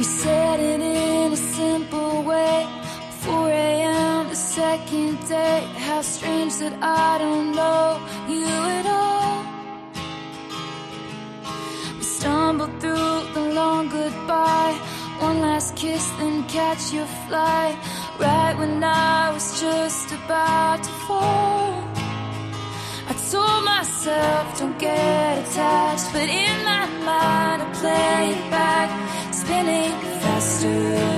You said it in a simple way. 4 a.m. the second day. How strange that I don't know you at all. We stumbled through the long goodbye. One last kiss, then catch your flight. Right when I was just about to fall. I told myself, don't get attached, but in my mind, I'm playing. Still.